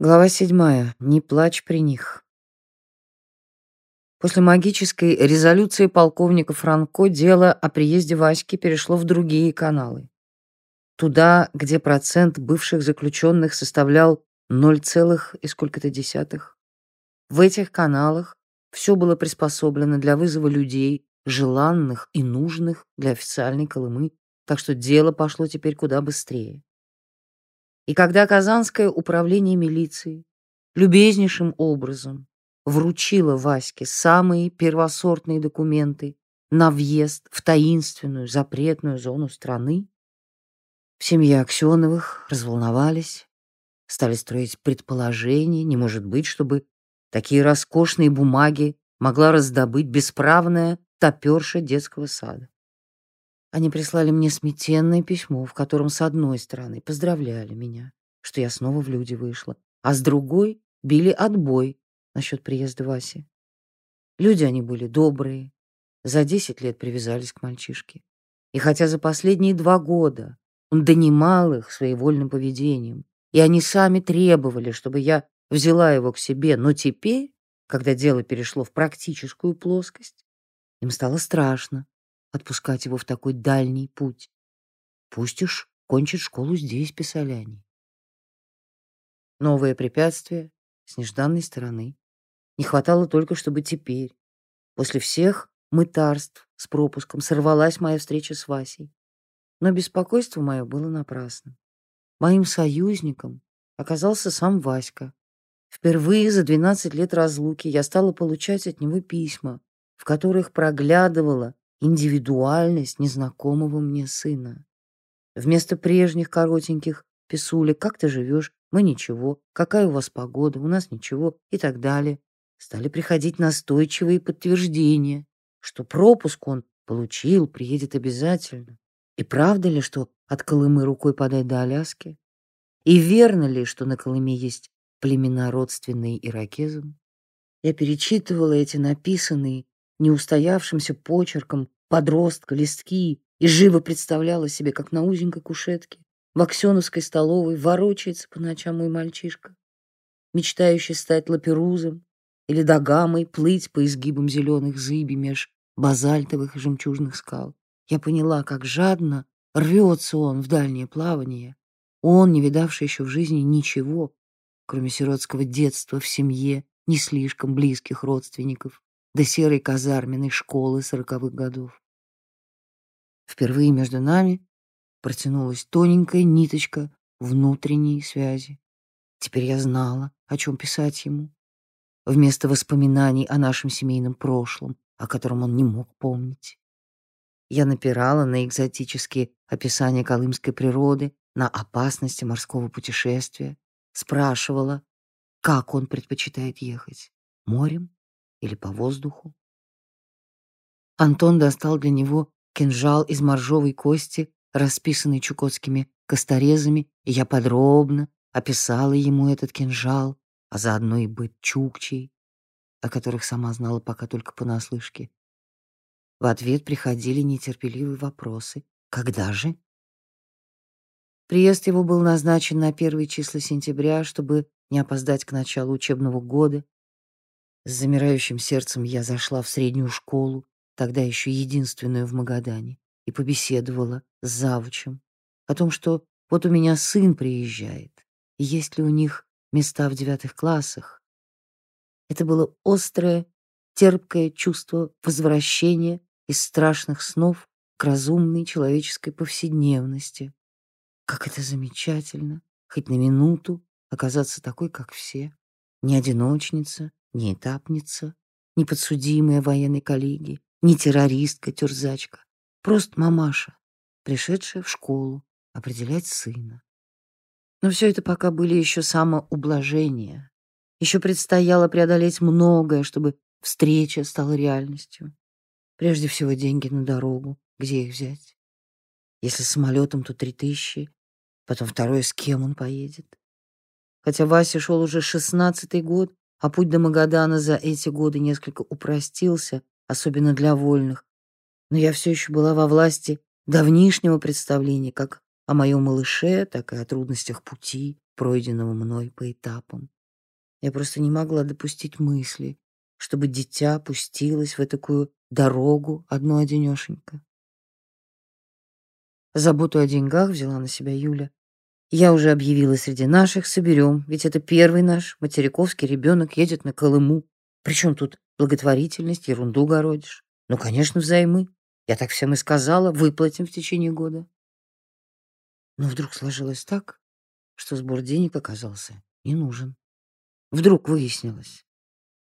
Глава седьмая. Не плачь при них. После магической резолюции полковника Франко дело о приезде Васьки перешло в другие каналы. Туда, где процент бывших заключенных составлял 0, и сколько-то десятых. В этих каналах все было приспособлено для вызова людей, желанных и нужных для официальной Колымы, так что дело пошло теперь куда быстрее. И когда Казанское управление милиции любезнейшим образом вручило Ваське самые первосортные документы на въезд в таинственную запретную зону страны, в семье Аксеновых разволновались, стали строить предположения, не может быть, чтобы такие роскошные бумаги могла раздобыть бесправная топерша детского сада. Они прислали мне сметенное письмо, в котором с одной стороны поздравляли меня, что я снова в люди вышла, а с другой били отбой насчет приезда Васи. Люди они были добрые, за десять лет привязались к мальчишке. И хотя за последние два года он донимал их своевольным поведением, и они сами требовали, чтобы я взяла его к себе, но теперь, когда дело перешло в практическую плоскость, им стало страшно, отпускать его в такой дальний путь. Пусть уж кончит школу здесь, писали они. Новое препятствие с нежданной стороны. Не хватало только, чтобы теперь, после всех мытарств с пропуском, сорвалась моя встреча с Васей. Но беспокойство мое было напрасно. Моим союзником оказался сам Васька. Впервые за 12 лет разлуки я стала получать от него письма, в которых проглядывала индивидуальность незнакомого мне сына. Вместо прежних коротеньких писулек «Как ты живешь?» «Мы ничего», «Какая у вас погода?» «У нас ничего» и так далее, стали приходить настойчивые подтверждения, что пропуск он получил, приедет обязательно. И правда ли, что от Колымы рукой подать до Аляски? И верно ли, что на Колыме есть племена родственные иракезам? Я перечитывала эти написанные неустоявшимся почерком подростка листки и живо представляла себе, как на узенькой кушетке в Аксеновской столовой ворочается по ночам мой мальчишка, мечтающий стать лаперузом или догамой, плыть по изгибам зеленых зыби меж базальтовых и жемчужных скал. Я поняла, как жадно рвется он в дальнее плавание. Он, не видавший еще в жизни ничего, кроме сиротского детства в семье не слишком близких родственников, до серой казарменной школы сороковых годов. Впервые между нами протянулась тоненькая ниточка внутренней связи. Теперь я знала, о чем писать ему. Вместо воспоминаний о нашем семейном прошлом, о котором он не мог помнить. Я напирала на экзотические описания колымской природы, на опасности морского путешествия, спрашивала, как он предпочитает ехать, морем или по воздуху. Антон достал для него кинжал из моржовой кости, расписанный чукотскими косторезами, и я подробно описала ему этот кинжал, а заодно и быт чукчей, о которых сама знала пока только понаслышке. В ответ приходили нетерпеливые вопросы. «Когда же?» Приезд его был назначен на первые числа сентября, чтобы не опоздать к началу учебного года, с замирающим сердцем я зашла в среднюю школу, тогда еще единственную в Магадане, и побеседовала с завучем о том, что вот у меня сын приезжает, и есть ли у них места в девятых классах. Это было острое, терпкое чувство возвращения из страшных снов к разумной человеческой повседневности. Как это замечательно, хоть на минуту оказаться такой, как все, не одиночница, не этапница, не подсудимая военной коллеги, не террористка-тюрзачка, просто мамаша, пришедшая в школу определять сына. Но все это пока были еще самоублажения. Еще предстояло преодолеть многое, чтобы встреча стала реальностью. Прежде всего деньги на дорогу. Где их взять? Если самолетом, то три тысячи. Потом второе, с кем он поедет. Хотя Вася шел уже шестнадцатый год, а путь до Магадана за эти годы несколько упростился, особенно для вольных. Но я все еще была во власти давнишнего представления как о моем малыше, так и о трудностях пути, пройденного мной по этапам. Я просто не могла допустить мысли, чтобы дитя пустилось в такую дорогу одно-одинешенько. Заботу о деньгах взяла на себя Юля. Я уже объявила среди наших, соберем, ведь это первый наш материковский ребенок едет на Колыму. Причем тут благотворительность, ерунду городишь. Ну, конечно, взаймы. Я так всем и сказала, выплатим в течение года. Но вдруг сложилось так, что сбор денег оказался не нужен. Вдруг выяснилось,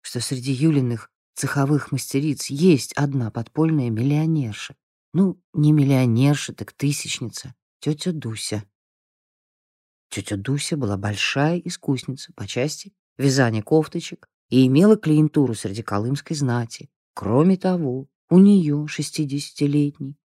что среди Юлиных цеховых мастериц есть одна подпольная миллионерша. Ну, не миллионерша, так тысячница, тетя Дуся. Тетя Дуся была большая искусница по части вязания кофточек и имела клиентуру среди колымской знати. Кроме того, у нее, шестидесятилетней,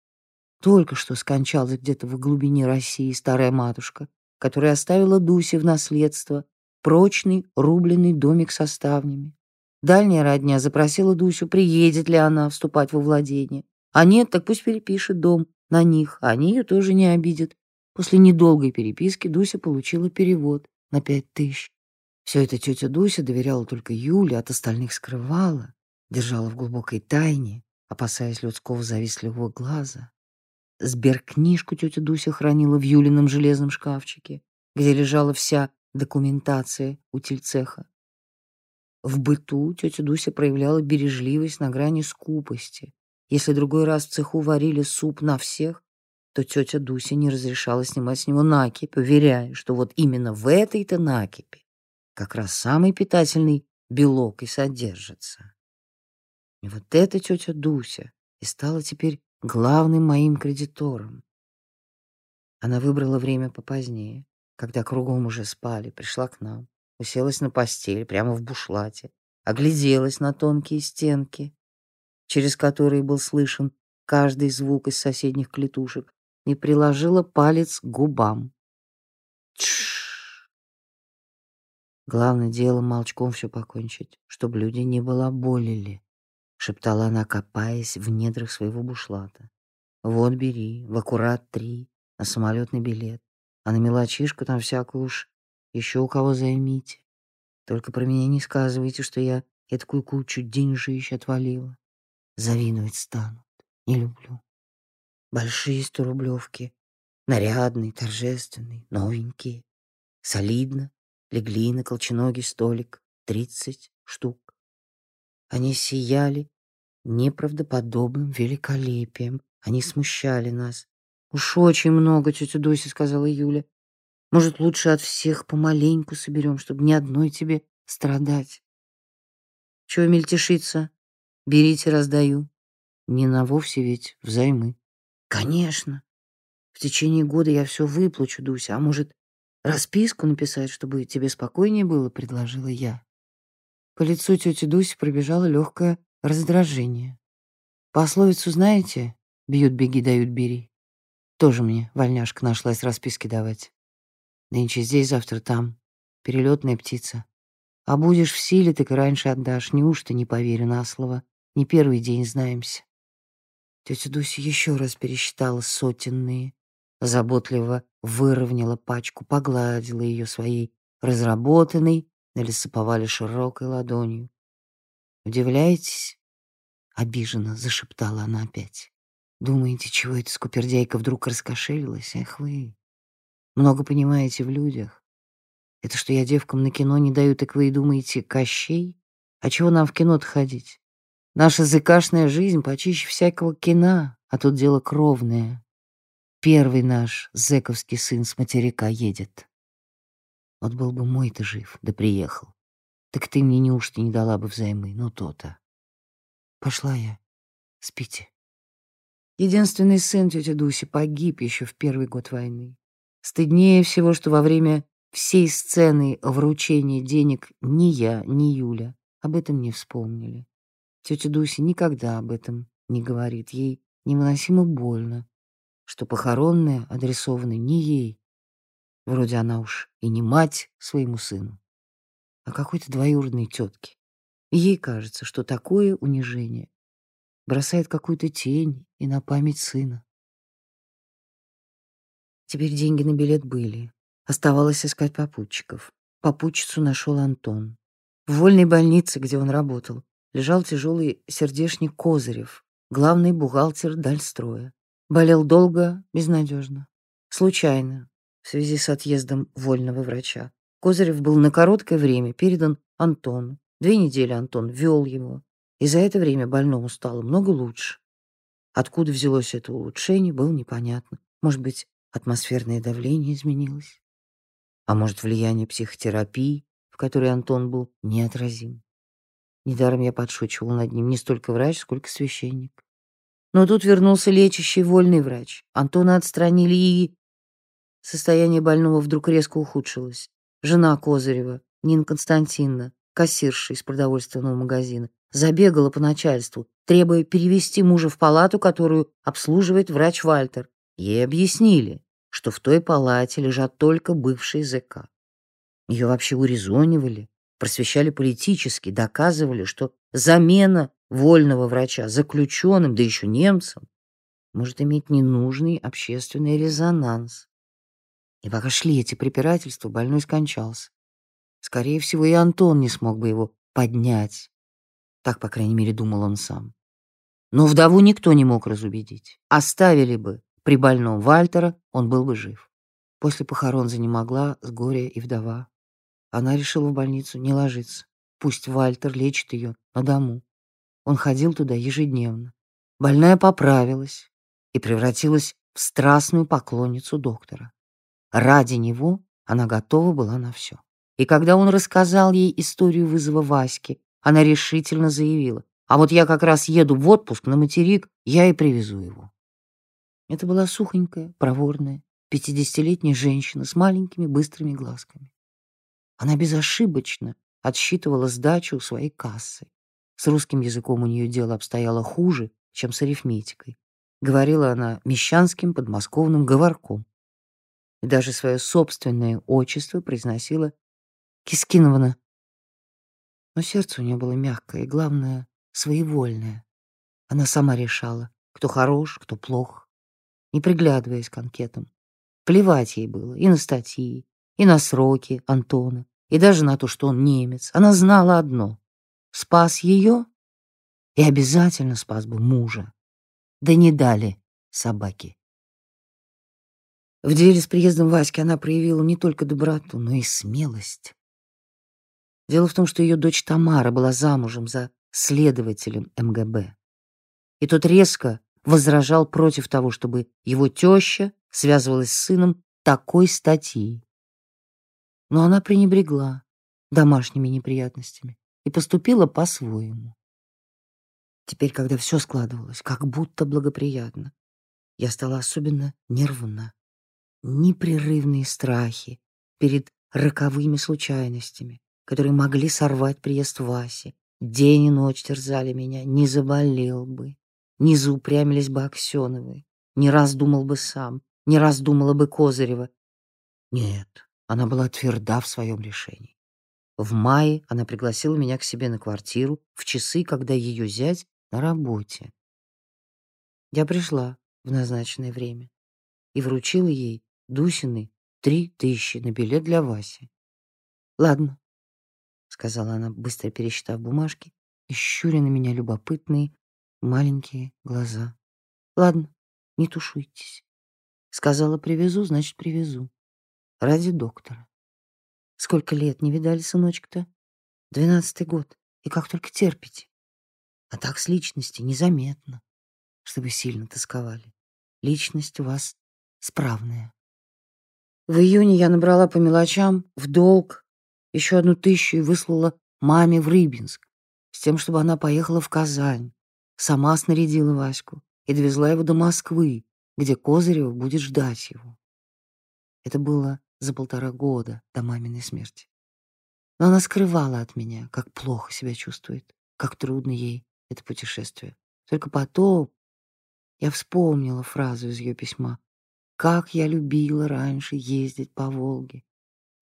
только что скончалась где-то в глубине России старая матушка, которая оставила Дусе в наследство прочный рубленый домик со ставнями. Дальняя родня запросила Дусю, приедет ли она вступать во владение. А нет, так пусть перепишет дом на них, они ее тоже не обидят. После недолгой переписки Дуся получила перевод на пять тысяч. Все это тетя Дуся доверяла только Юле, от остальных скрывала, держала в глубокой тайне, опасаясь людского завистливого глаза. Сберкнижку тетя Дуся хранила в Юлином железном шкафчике, где лежала вся документация утильцеха. В быту тетя Дуся проявляла бережливость на грани скупости. Если другой раз в цеху варили суп на всех, то тетя Дуся не разрешала снимать с него накипь, уверяя, что вот именно в этой-то накипи как раз самый питательный белок и содержится. И вот эта тетя Дуся и стала теперь главным моим кредитором. Она выбрала время попозднее, когда кругом уже спали, пришла к нам, уселась на постель прямо в бушлате, огляделась на тонкие стенки, через которые был слышен каждый звук из соседних клетушек, и приложила палец к губам. Тш. Главное дело молчком все покончить, чтобы люди не балаболили, шептала она, копаясь в недрах своего бушлата. Вот бери, в аккурат три, на самолетный билет. А на мелочишку там всякую уж еще у кого займите. Только про меня не сказывайте, что я такую кучу деньжищ отвалила. Завидовать станут. Не люблю. Большие сторублевки, нарядные, торжественные, новенькие. Солидно легли на колченогий столик тридцать штук. Они сияли неправдоподобным великолепием. Они смущали нас. «Уж очень много, тетя Дуся», — сказала Юля. «Может, лучше от всех помаленьку соберем, чтобы ни одной тебе страдать». «Чего мельтешиться? Берите, раздаю». «Не на вовсе ведь, взаймы». «Конечно. В течение года я все выплачу, Дуся. А может, расписку написать, чтобы тебе спокойнее было?» — предложила я. По лицу тети Дуси пробежало легкое раздражение. «Пословицу знаете? Бьют, беги, дают, бери. Тоже мне вольняшка нашлась расписки давать. Нынче здесь, завтра там. Перелетная птица. А будешь в силе, так и раньше отдашь. Неужто не поверю на слово? Не первый день знаемся. Тетя Дуся еще раз пересчитала сотенные, заботливо выровняла пачку, погладила ее своей разработанной на лесоповале широкой ладонью. «Удивляетесь?» — обиженно зашептала она опять. Думаете, чего эта скупердяйка вдруг раскошелилась? Эх вы, много понимаете в людях. Это что я девкам на кино не даю, так вы и думаете, Кощей? А чего нам в кино-то ходить? Наша зыкашная жизнь почище всякого кино, а тут дело кровное. Первый наш зэковский сын с материка едет. Вот был бы мой-то жив, да приехал. Так ты мне неужто не дала бы взаймы? Ну, то-то. Пошла я. Спите. Единственный сын тети Дуси погиб еще в первый год войны. Стыднее всего, что во время всей сцены вручения денег ни я, ни Юля об этом не вспомнили. Тетя Дуся никогда об этом не говорит. Ей невыносимо больно, что похоронное адресовано не ей. Вроде она уж и не мать своему сыну, а какой-то двоюродной тетке. И ей кажется, что такое унижение бросает какую-то тень и на память сына. Теперь деньги на билет были, Оставалось искать попутчиков. Попутчицу нашел Антон. В вольной больнице, где он работал, лежал тяжелый сердечник Козырев, главный бухгалтер Дальстроя. Болел долго, безнадежно. Случайно, в связи с отъездом вольного врача. Козырев был на короткое время передан Антону. Две недели Антон вел его, и за это время больному стало много лучше. Откуда взялось это улучшение, было непонятно. Может быть, атмосферное давление изменилось? А может, влияние психотерапии, в которой Антон был неотразим? Недаром я подшучивал над ним не столько врач, сколько священник. Но тут вернулся лечащий вольный врач. Антона отстранили и... Состояние больного вдруг резко ухудшилось. Жена Козырева, Нина Константиновна, кассирша из продовольственного магазина, забегала по начальству, требуя перевести мужа в палату, которую обслуживает врач Вальтер. Ей объяснили, что в той палате лежат только бывшие ЗК. Ее вообще урезонивали, просвещали политически, доказывали, что замена вольного врача заключенным, да еще немцам, может иметь ненужный общественный резонанс. И пока шли эти препирательства, больной скончался. Скорее всего, и Антон не смог бы его поднять. Так, по крайней мере, думал он сам. Но вдову никто не мог разубедить. Оставили бы при больном Вальтера, он был бы жив. После похорон занемогла с горя и вдова. Она решила в больницу не ложиться. Пусть Вальтер лечит ее на дому. Он ходил туда ежедневно. Больная поправилась и превратилась в страстную поклонницу доктора. Ради него она готова была на все. И когда он рассказал ей историю вызова Васьки, она решительно заявила, «А вот я как раз еду в отпуск на материк, я и привезу его». Это была сухонькая, проворная, пятидесятилетняя женщина с маленькими быстрыми глазками. Она безошибочно отсчитывала сдачу у своей кассы. С русским языком у нее дело обстояло хуже, чем с арифметикой. Говорила она мещанским подмосковным говорком. И даже свое собственное отчество произносила Кискиновна. Но сердце у нее было мягкое и, главное, своевольное. Она сама решала, кто хорош, кто плох, не приглядываясь к анкетам. Плевать ей было и на статьи, и на сроки Антона, и даже на то, что он немец. Она знала одно — спас ее и обязательно спас бы мужа. Да не дали собаки. В деле с приездом Васьки она проявила не только доброту, но и смелость. Дело в том, что ее дочь Тамара была замужем за следователем МГБ. И тот резко возражал против того, чтобы его теща связывалась с сыном такой статьей но она пренебрегла домашними неприятностями и поступила по-своему. Теперь, когда все складывалось, как будто благоприятно, я стала особенно нервна. Непрерывные страхи перед роковыми случайностями, которые могли сорвать приезд Васи. День и ночь терзали меня, не заболел бы, не заупрямились бы Аксеновы, не раз думал бы сам, не раз думала бы Козырева. Нет, она была тверда в своем решении. В мае она пригласила меня к себе на квартиру в часы, когда ее зять на работе. Я пришла в назначенное время и вручила ей Дусины три тысячи на билет для Васи. «Ладно», — сказала она, быстро пересчитав бумажки, и щуря на меня любопытные маленькие глаза. «Ладно, не тушуйтесь. Сказала, привезу, значит, привезу ради доктора. Сколько лет не видали сыночка-то? Двенадцатый год. И как только терпите. А так с личности незаметно, чтобы сильно тосковали. Личность у вас справная. В июне я набрала по мелочам в долг еще одну тысячу и выслала маме в Рыбинск с тем, чтобы она поехала в Казань. Сама снарядила Ваську и довезла его до Москвы, где Козырев будет ждать его. Это было за полтора года до маминой смерти. Но она скрывала от меня, как плохо себя чувствует, как трудно ей это путешествие. Только потом я вспомнила фразу из ее письма. «Как я любила раньше ездить по Волге,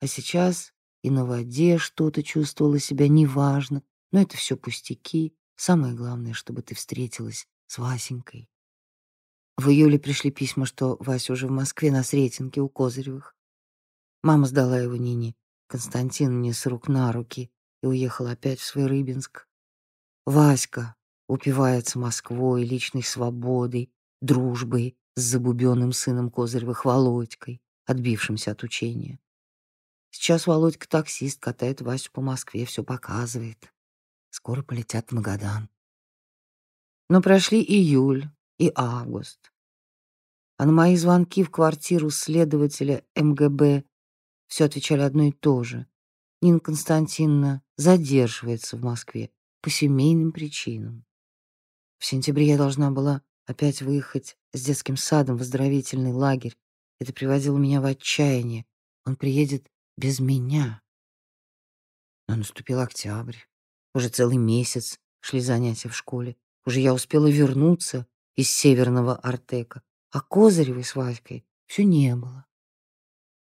а сейчас и на воде что-то чувствовала себя неважно, но это все пустяки. Самое главное, чтобы ты встретилась с Васенькой». В июле пришли письма, что Вася уже в Москве на Сретенке у Козыревых. Мама сдала его Нине Константиновне с рук на руки и уехала опять в свой Рыбинск. Васька упивается Москвой, личной свободой, дружбой с забубенным сыном Козыревых Володькой, отбившимся от учения. Сейчас Володька таксист, катает Васю по Москве, все показывает. Скоро полетят в Магадан. Но прошли июль и август. А на мои звонки в квартиру следователя МГБ все отвечали одно и то же. Нина Константиновна задерживается в Москве по семейным причинам. В сентябре я должна была опять выехать с детским садом в оздоровительный лагерь. Это приводило меня в отчаяние. Он приедет без меня. Но наступил октябрь. Уже целый месяц шли занятия в школе. Уже я успела вернуться из северного Артека, а Козыревой с Васькой все не было.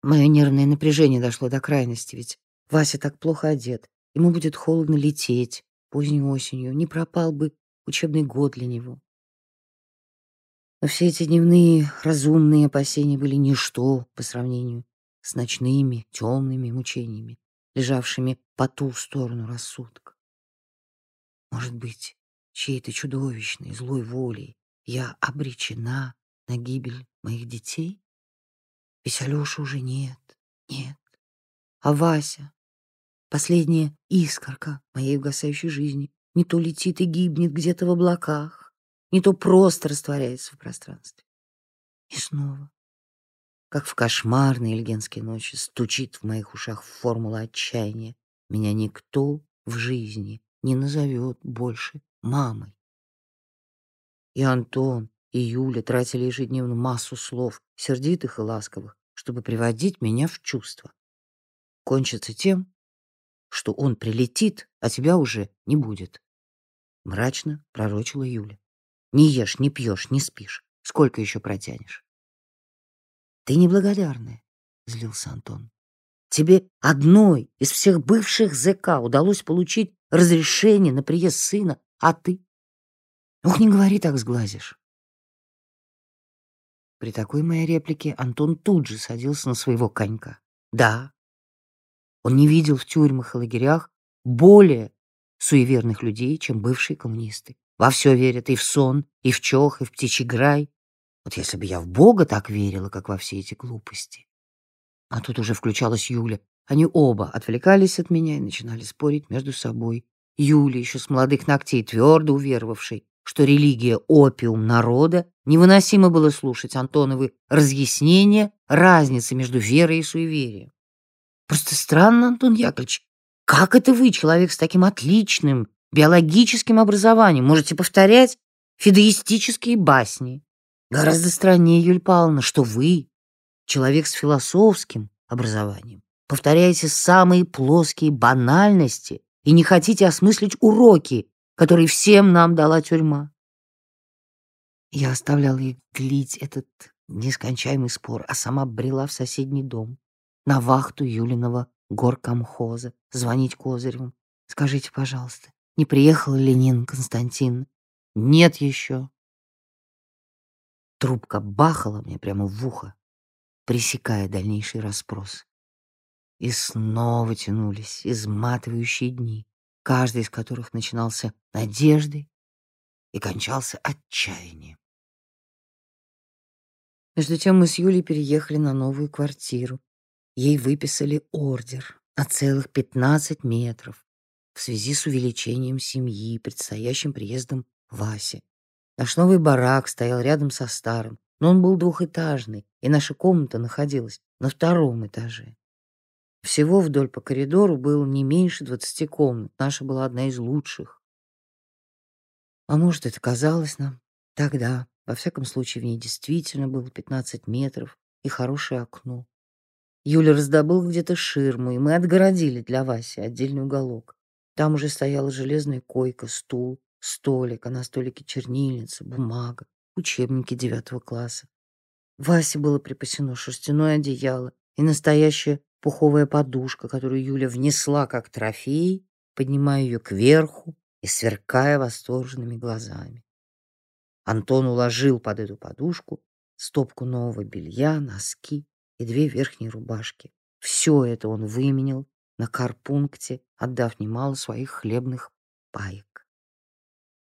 Мое нервное напряжение дошло до крайности, ведь Вася так плохо одет. Ему будет холодно лететь поздней осенью. Не пропал бы учебный год для него. Но все эти дневные разумные опасения были ничто по сравнению с ночными темными мучениями, лежавшими по ту сторону рассудка. Может быть, чьей-то чудовищной злой волей я обречена на гибель моих детей? Ведь Алёши уже нет, нет. А Вася, последняя искорка моей угасающей жизни, не то летит и гибнет где-то в облаках, не то просто растворяется в пространстве. И снова, как в кошмарные ильгенские ночи, стучит в моих ушах формула отчаяния. Меня никто в жизни не назовет больше мамой. И Антон, и Юля тратили ежедневно массу слов, сердитых и ласковых, чтобы приводить меня в чувство. Кончится тем, что он прилетит, а тебя уже не будет. Мрачно пророчила Юля. Не ешь, не пьешь, не спишь. Сколько еще протянешь? Ты неблагодарная, злился Антон. Тебе одной из всех бывших ЗК удалось получить разрешение на приезд сына, а ты? Ох, не говори так, сглазишь. При такой моей реплике Антон тут же садился на своего конька. Да, он не видел в тюрьмах и лагерях более суеверных людей, чем бывшие коммунисты. Во все верят и в сон, и в чох, и в птичий грай. Вот если бы я в Бога так верила, как во все эти глупости. А тут уже включалась Юля. Они оба отвлекались от меня и начинали спорить между собой. Юля, еще с молодых ногтей твердо уверовавший, что религия — опиум народа, невыносимо было слушать Антоновы разъяснения разницы между верой и суеверием. Просто странно, Антон Яковлевич, как это вы, человек с таким отличным биологическим образованием, можете повторять фидеистические басни? Гораздо страннее, Юль Павловна, что вы, человек с философским образованием, повторяете самые плоские банальности и не хотите осмыслить уроки, который всем нам дала тюрьма. Я оставляла их длить этот нескончаемый спор, а сама брела в соседний дом, на вахту Юлиного горкомхоза, звонить Козыревым. Скажите, пожалуйста, не приехал ли Нина Константин? Нет еще. Трубка бахала мне прямо в ухо, пресекая дальнейший расспрос. И снова тянулись изматывающие дни каждый из которых начинался надеждой и кончался отчаянием. Между тем мы с Юлей переехали на новую квартиру. Ей выписали ордер на целых 15 метров в связи с увеличением семьи и предстоящим приездом Васи. Наш новый барак стоял рядом со старым, но он был двухэтажный, и наша комната находилась на втором этаже. Всего вдоль по коридору было не меньше двадцати комнат. Наша была одна из лучших. А может, это казалось нам тогда. Во всяком случае, в ней действительно было 15 метров и хорошее окно. Юля раздобыл где-то ширму, и мы отгородили для Васи отдельный уголок. Там уже стояла железная койка, стул, столик, а на столике чернильница, бумага, учебники девятого класса. Васе было припасено шерстяное одеяло и настоящая пуховая подушка, которую Юля внесла как трофей, поднимая ее кверху и сверкая восторженными глазами. Антон уложил под эту подушку стопку нового белья, носки и две верхние рубашки. Все это он выменил на карпункте, отдав немало своих хлебных паек.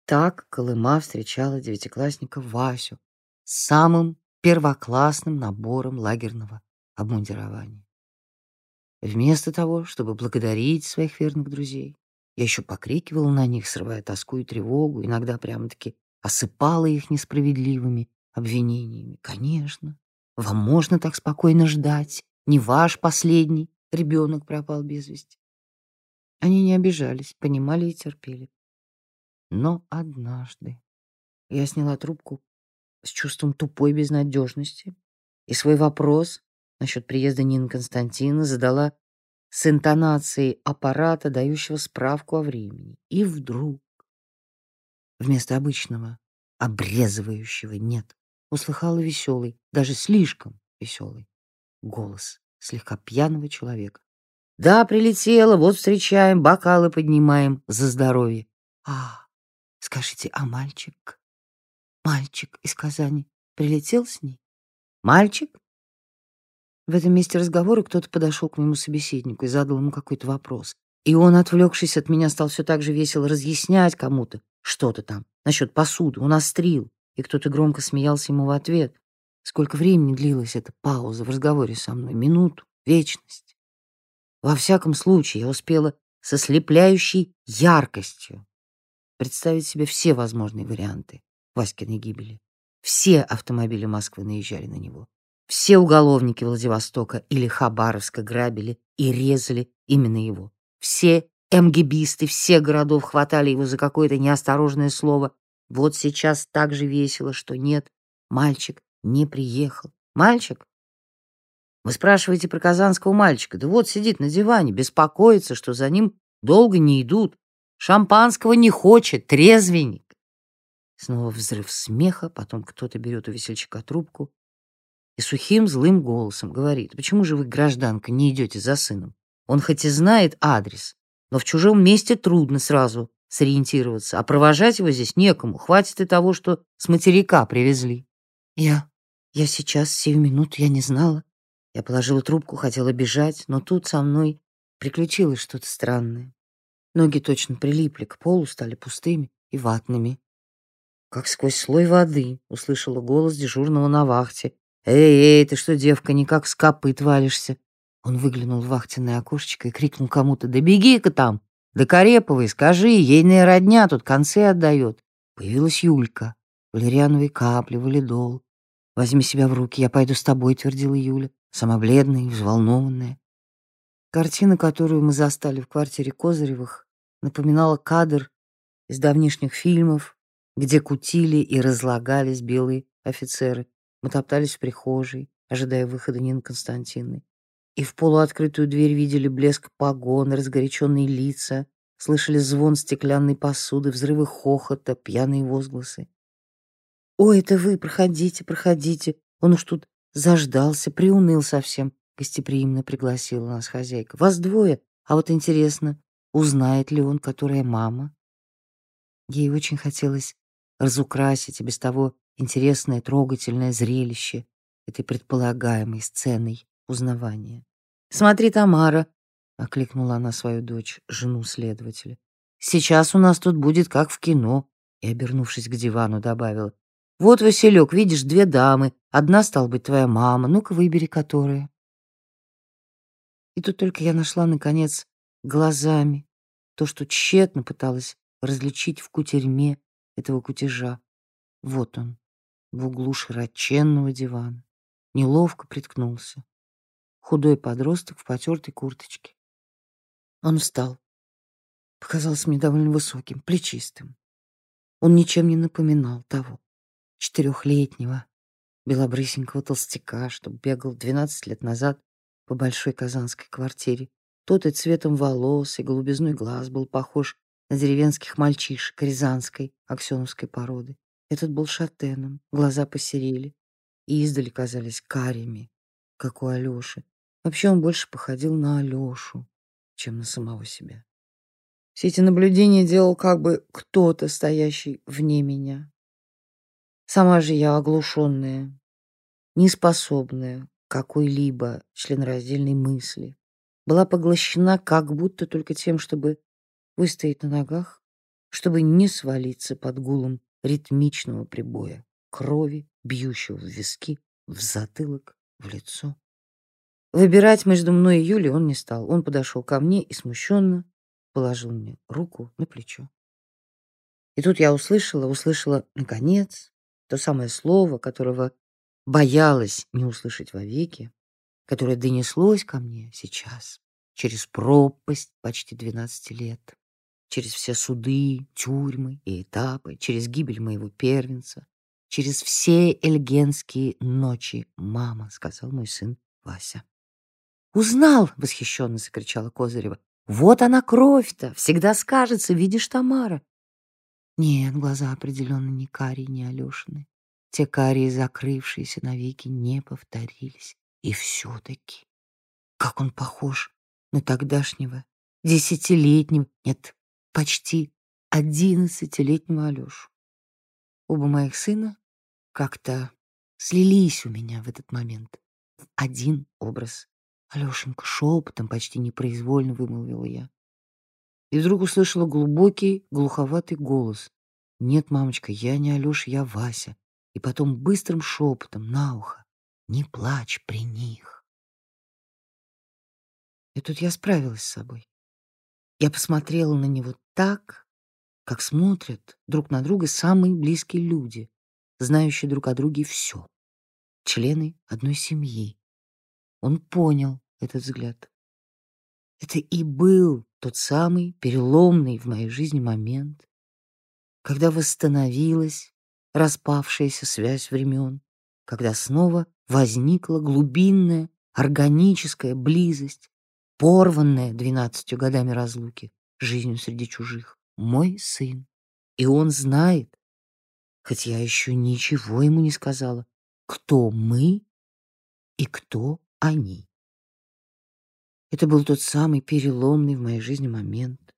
Так Колыма встречала девятиклассника Васю с самым первоклассным набором лагерного обмундирования. Вместо того, чтобы благодарить своих верных друзей, я еще покрикивала на них, срывая тоску и тревогу, иногда прямо-таки осыпала их несправедливыми обвинениями. Конечно, вам можно так спокойно ждать. Не ваш последний ребенок пропал без вести. Они не обижались, понимали и терпели. Но однажды я сняла трубку с чувством тупой безнадежности и свой вопрос насчет приезда Нины Константина задала с интонацией аппарата, дающего справку о времени. И вдруг, вместо обычного обрезывающего «нет», услыхала веселый, даже слишком веселый, голос слегка пьяного человека. «Да, прилетела, вот встречаем, бокалы поднимаем за здоровье». «А, скажите, а мальчик? Мальчик из Казани прилетел с ней?» «Мальчик? В этом месте разговора кто-то подошел к моему собеседнику и задал ему какой-то вопрос. И он, отвлекшись от меня, стал все так же весело разъяснять кому-то что-то там насчет посуды. Он острил, и кто-то громко смеялся ему в ответ. Сколько времени длилась эта пауза в разговоре со мной? Минуту? Вечность? Во всяком случае, я успела со слепляющей яркостью представить себе все возможные варианты Васькиной гибели. Все автомобили Москвы наезжали на него. Все уголовники Владивостока или Хабаровска грабили и резали именно его. Все МГБисты все городов хватали его за какое-то неосторожное слово. Вот сейчас так же весело, что нет, мальчик не приехал. Мальчик? Вы спрашиваете про казанского мальчика. Да вот сидит на диване, беспокоится, что за ним долго не идут. Шампанского не хочет, трезвенник. Снова взрыв смеха, потом кто-то берет у весельчака трубку и сухим злым голосом говорит, «Почему же вы, гражданка, не идете за сыном? Он хоть и знает адрес, но в чужом месте трудно сразу сориентироваться, а провожать его здесь некому, хватит и того, что с материка привезли». «Я... я сейчас, сию минуту, я не знала». Я положила трубку, хотела бежать, но тут со мной приключилось что-то странное. Ноги точно прилипли к полу, стали пустыми и ватными. Как сквозь слой воды услышала голос дежурного на вахте, «Эй, эй, ты что, девка, никак с копыт валишься?» Он выглянул в вахтенное окошечко и крикнул кому-то, «Да беги-ка там! Да Кареповой, скажи, ейная родня тут концы отдает!» Появилась Юлька. Валериановые капли, валидол. «Возьми себя в руки, я пойду с тобой», — твердила Юля, сама бледная и взволнованная. Картина, которую мы застали в квартире Козыревых, напоминала кадр из давнишних фильмов, где кутили и разлагались белые офицеры. Мы топтались в прихожей, ожидая выхода Нины Константиновны. И в полуоткрытую дверь видели блеск погон, разгоряченные лица, слышали звон стеклянной посуды, взрывы хохота, пьяные возгласы. «Ой, это вы, проходите, проходите. Он уж тут заждался, приуныл совсем», — гостеприимно пригласила нас хозяйка. «Вас двое, а вот интересно, узнает ли он, которая мама?» Ей очень хотелось разукрасить и без того интересное, трогательное зрелище этой предполагаемой сценой узнавания. «Смотри, Тамара!» — окликнула она свою дочь, жену следователя. «Сейчас у нас тут будет как в кино!» И, обернувшись к дивану, добавила. «Вот, Василек, видишь, две дамы. Одна, стала быть, твоя мама. Ну-ка, выбери, которая». И тут только я нашла, наконец, глазами то, что тщетно пыталась различить в кутерьме этого кутежа. Вот он, в углу широченного дивана. Неловко приткнулся. Худой подросток в потертой курточке. Он встал. Показался мне довольно высоким, плечистым. Он ничем не напоминал того четырехлетнего белобрысенького толстяка, что бегал 12 лет назад по большой казанской квартире. Тот и цветом волос, и голубизной глаз был похож на деревенских мальчишек рязанской аксеновской породы. Этот был шатеном, глаза посерели и издали казались карими, как у Алёши. Вообще он больше походил на Алёшу, чем на самого себя. Все эти наблюдения делал как бы кто-то, стоящий вне меня. Сама же я оглушенная, неспособная какой-либо членораздельной мысли. Была поглощена как будто только тем, чтобы выстоять на ногах, чтобы не свалиться под гулом ритмичного прибоя, крови, бьющего в виски, в затылок, в лицо. Выбирать между мной и Юлей он не стал. Он подошел ко мне и смущенно положил мне руку на плечо. И тут я услышала, услышала, наконец, то самое слово, которого боялась не услышать вовеки, которое донеслось ко мне сейчас, через пропасть почти 12 лет, через все суды, тюрьмы и этапы, через гибель моего первенца, через все эльгенские ночи. «Мама», — сказал мой сын Вася. «Узнал!» — восхищенно закричала Козырева. «Вот она кровь-то! Всегда скажется, видишь, Тамара!» Нет, глаза определенно не карие, не Алешины. Те карие, закрывшиеся навеки, не повторились. И все-таки, как он похож на тогдашнего десятилетнего, нет, почти одиннадцатилетнего Алешу. Оба моих сына как-то слились у меня в этот момент в один образ. Алешенька шепотом, почти непроизвольно вымолвила я. И вдруг услышала глубокий, глуховатый голос. «Нет, мамочка, я не Алёша, я Вася». И потом быстрым шепотом на ухо. «Не плачь при них». И тут я справилась с собой. Я посмотрела на него так, как смотрят друг на друга самые близкие люди, знающие друг о друге все, члены одной семьи. Он понял этот взгляд. Это и был тот самый переломный в моей жизни момент, когда восстановилась распавшаяся связь времен, когда снова возникла глубинная органическая близость, порванная двенадцатью годами разлуки, жизнью среди чужих. Мой сын. И он знает, хоть я еще ничего ему не сказала, кто мы и кто они. Это был тот самый переломный в моей жизни момент,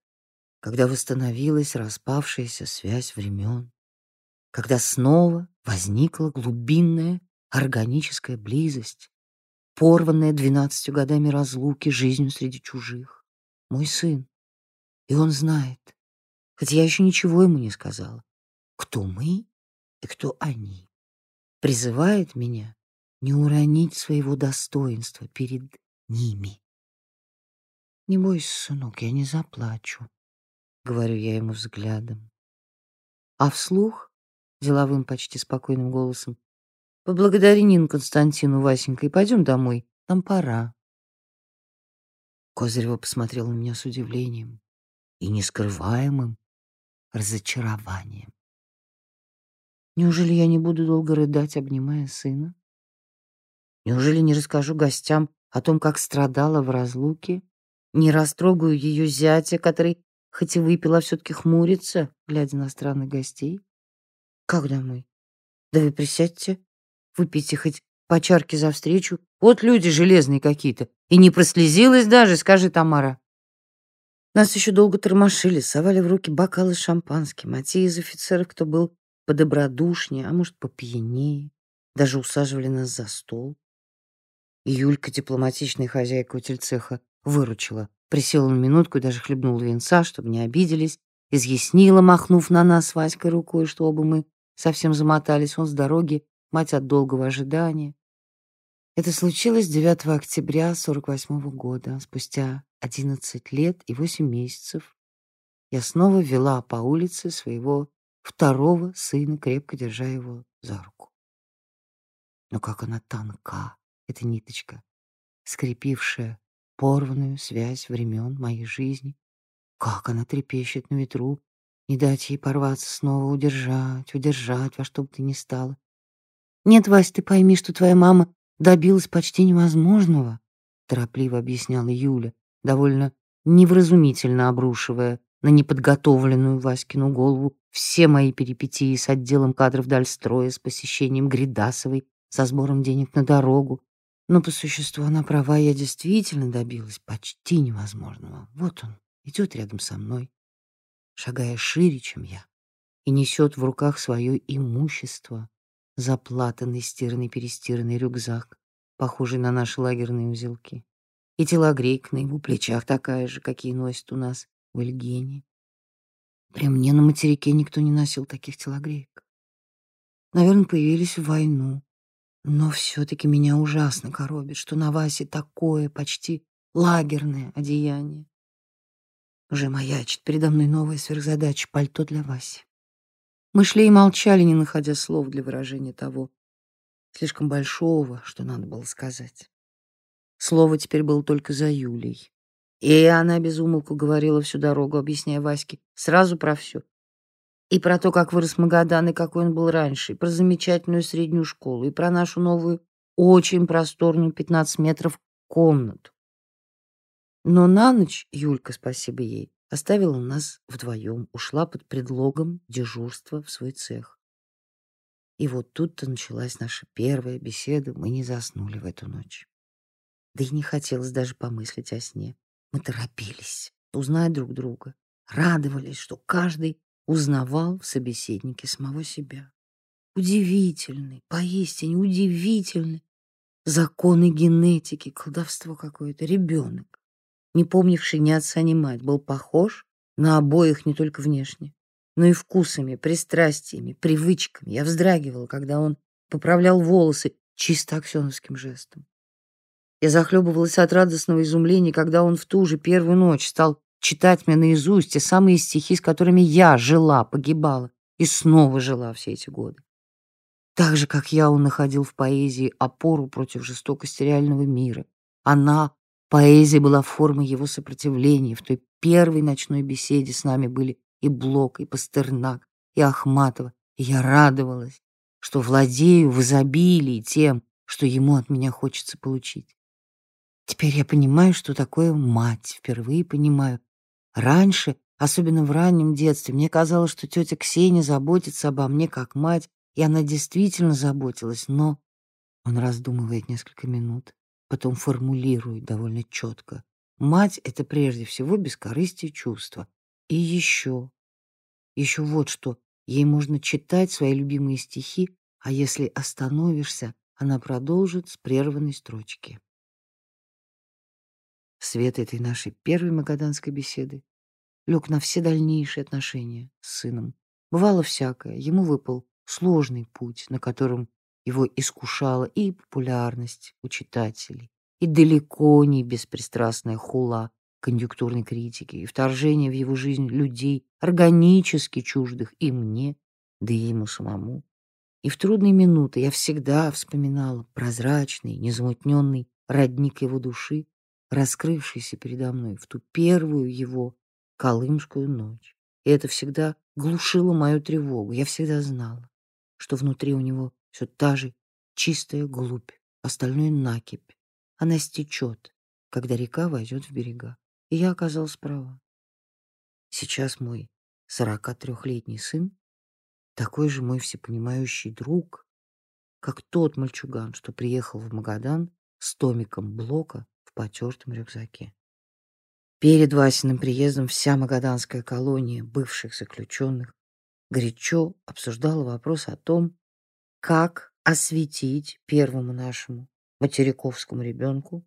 когда восстановилась распавшаяся связь времен, когда снова возникла глубинная органическая близость, порванная двенадцатью годами разлуки жизнью среди чужих. Мой сын. И он знает, хотя я еще ничего ему не сказала, кто мы и кто они. Призывает меня не уронить своего достоинства перед ними. «Не бойся, сынок, я не заплачу», — говорю я ему взглядом. А вслух, деловым почти спокойным голосом, «Поблагодари Нину Константину, Васенька, и пойдем домой, нам пора». Козырева посмотрела на меня с удивлением и нескрываемым разочарованием. Неужели я не буду долго рыдать, обнимая сына? Неужели не расскажу гостям о том, как страдала в разлуке не растрогаю ее зятя, который, хоть и выпил, а все-таки хмурится, глядя на странных гостей. Как домой? Да вы присядьте, выпейте хоть по чарке за встречу. Вот люди железные какие-то. И не прослезилась даже, скажи Тамара. Нас еще долго тормошили, совали в руки бокалы с шампанским, а те из офицеров, кто был подобродушнее, а может, попьянее, даже усаживали нас за стол. И Юлька, дипломатичная хозяйка утильцеха, выручила. Присела на минутку и даже хлебнула венца, чтобы не обиделись. Изъяснила, махнув на нас Васькой рукой, что оба мы совсем замотались. Он с дороги, мать от долгого ожидания. Это случилось 9 октября 48 -го года, спустя 11 лет и 8 месяцев. Я снова вела по улице своего второго сына, крепко держа его за руку. Но как она тонка, эта ниточка, скрепившая порванную связь времен моей жизни. Как она трепещет на ветру, не дать ей порваться снова, удержать, удержать во что бы то ни стало. «Нет, Вась, ты пойми, что твоя мама добилась почти невозможного», торопливо объясняла Юля, довольно невразумительно обрушивая на неподготовленную Васькину голову все мои перипетии с отделом кадров Дальстроя, с посещением Гридасовой, со сбором денег на дорогу, но по существу она права, я действительно добилась почти невозможного. Вот он, идет рядом со мной, шагая шире, чем я, и несет в руках свое имущество, заплатанный, стиранный, перестиранный рюкзак. похожий на наши лагерные узелки. И телогрейка на его плечах такая же, какие носят у нас в Эльгене. При мне на материке никто не носил таких телогреек. Наверное, появились в войну. Но все-таки меня ужасно коробит, что на Васе такое почти лагерное одеяние. Уже маячит передо мной новая сверхзадача — пальто для Васи. Мы шли и молчали, не находя слов для выражения того, слишком большого, что надо было сказать. Слово теперь было только за Юлей. И она без говорила всю дорогу, объясняя Ваське сразу про все. И про то, как вырос Магадан, и какой он был раньше, и про замечательную среднюю школу, и про нашу новую, очень просторную 15 метров комнату. Но на ночь Юлька, спасибо ей, оставила нас вдвоем, ушла под предлогом дежурства в свой цех. И вот тут-то началась наша первая беседа, мы не заснули в эту ночь. Да и не хотелось даже помыслить о сне. Мы торопились узнать друг друга, радовались, что каждый узнавал в собеседнике самого себя. Удивительный, поистине удивительный законы генетики, колдовство какое-то, ребенок, не помнивший ни отца, ни мать, был похож на обоих не только внешне, но и вкусами, пристрастиями, привычками. Я вздрагивала, когда он поправлял волосы чисто аксеновским жестом. Я захлебывалась от радостного изумления, когда он в ту же первую ночь стал читать мне наизусть те самые стихи, с которыми я жила, погибала и снова жила все эти годы. Так же, как я, он находил в поэзии опору против жестокости реального мира. Она, поэзия, была формой его сопротивления. В той первой ночной беседе с нами были и Блок, и Пастернак, и Ахматова. И я радовалась, что владею в изобилии тем, что ему от меня хочется получить. Теперь я понимаю, что такое мать, впервые понимаю. Раньше, особенно в раннем детстве, мне казалось, что тетя Ксения заботится обо мне как мать, и она действительно заботилась, но... Он раздумывает несколько минут, потом формулирует довольно четко. Мать — это прежде всего бескорыстие чувства. И еще, еще вот что, ей можно читать свои любимые стихи, а если остановишься, она продолжит с прерванной строчки. Свет этой нашей первой магаданской беседы лег на все дальнейшие отношения с сыном. Бывало всякое. Ему выпал сложный путь, на котором его искушала и популярность у читателей, и далеко не беспристрастная хула конъюнктурной критики, и вторжение в его жизнь людей, органически чуждых и мне, да и ему самому. И в трудные минуты я всегда вспоминала прозрачный, незамутненный родник его души, раскрывшийся передо мной в ту первую его колымскую ночь. И это всегда глушило мою тревогу. Я всегда знала, что внутри у него все та же чистая глубь, остальное накипь. Она стечет, когда река войдет в берега. И я оказалась права. Сейчас мой 43-летний сын такой же мой всепонимающий друг, как тот мальчуган, что приехал в Магадан с томиком Блока потертом рюкзаке. Перед Васиным приездом вся магаданская колония бывших заключенных горячо обсуждала вопрос о том, как осветить первому нашему материковскому ребенку,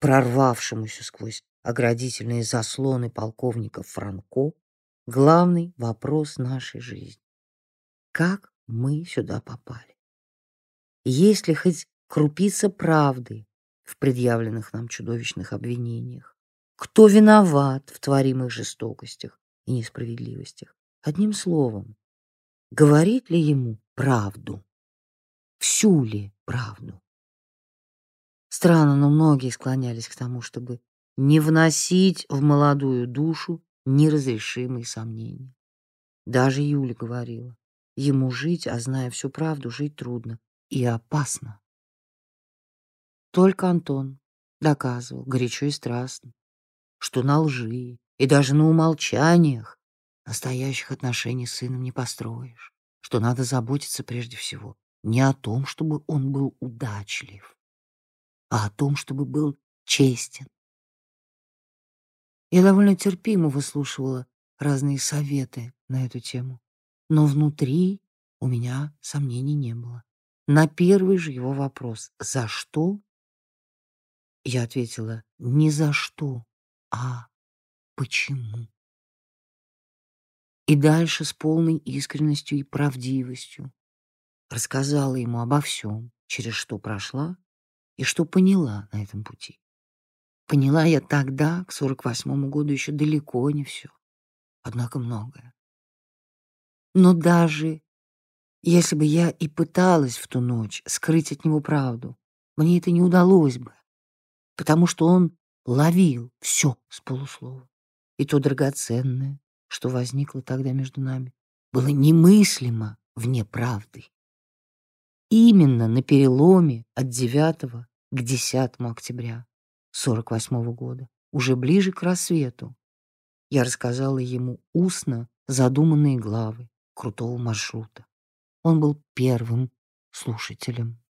прорвавшемуся сквозь оградительные заслоны полковника Франко, главный вопрос нашей жизни. Как мы сюда попали? Есть ли хоть крупица правды в предъявленных нам чудовищных обвинениях. Кто виноват в творимых жестокостях и несправедливостях? Одним словом, говорит ли ему правду? Всю ли правду? Странно, но многие склонялись к тому, чтобы не вносить в молодую душу неразрешимые сомнения. Даже Юля говорила, ему жить, а зная всю правду, жить трудно и опасно. Только Антон доказывал горячо и страстно, что на лжи и даже на умолчаниях настоящих отношений с сыном не построишь, что надо заботиться прежде всего не о том, чтобы он был удачлив, а о том, чтобы был честен. Я довольно терпимо выслушивала разные советы на эту тему, но внутри у меня сомнений не было. На первый же его вопрос «За что?» Я ответила «ни за что», а «почему?». И дальше с полной искренностью и правдивостью рассказала ему обо всем, через что прошла и что поняла на этом пути. Поняла я тогда, к сорок восьмому году, еще далеко не все, однако многое. Но даже если бы я и пыталась в ту ночь скрыть от него правду, мне это не удалось бы, потому что он ловил все с полуслова. И то драгоценное, что возникло тогда между нами, было немыслимо вне правды. Именно на переломе от 9 к 10 октября 48 года, уже ближе к рассвету, я рассказала ему устно задуманные главы крутого маршрута. Он был первым слушателем.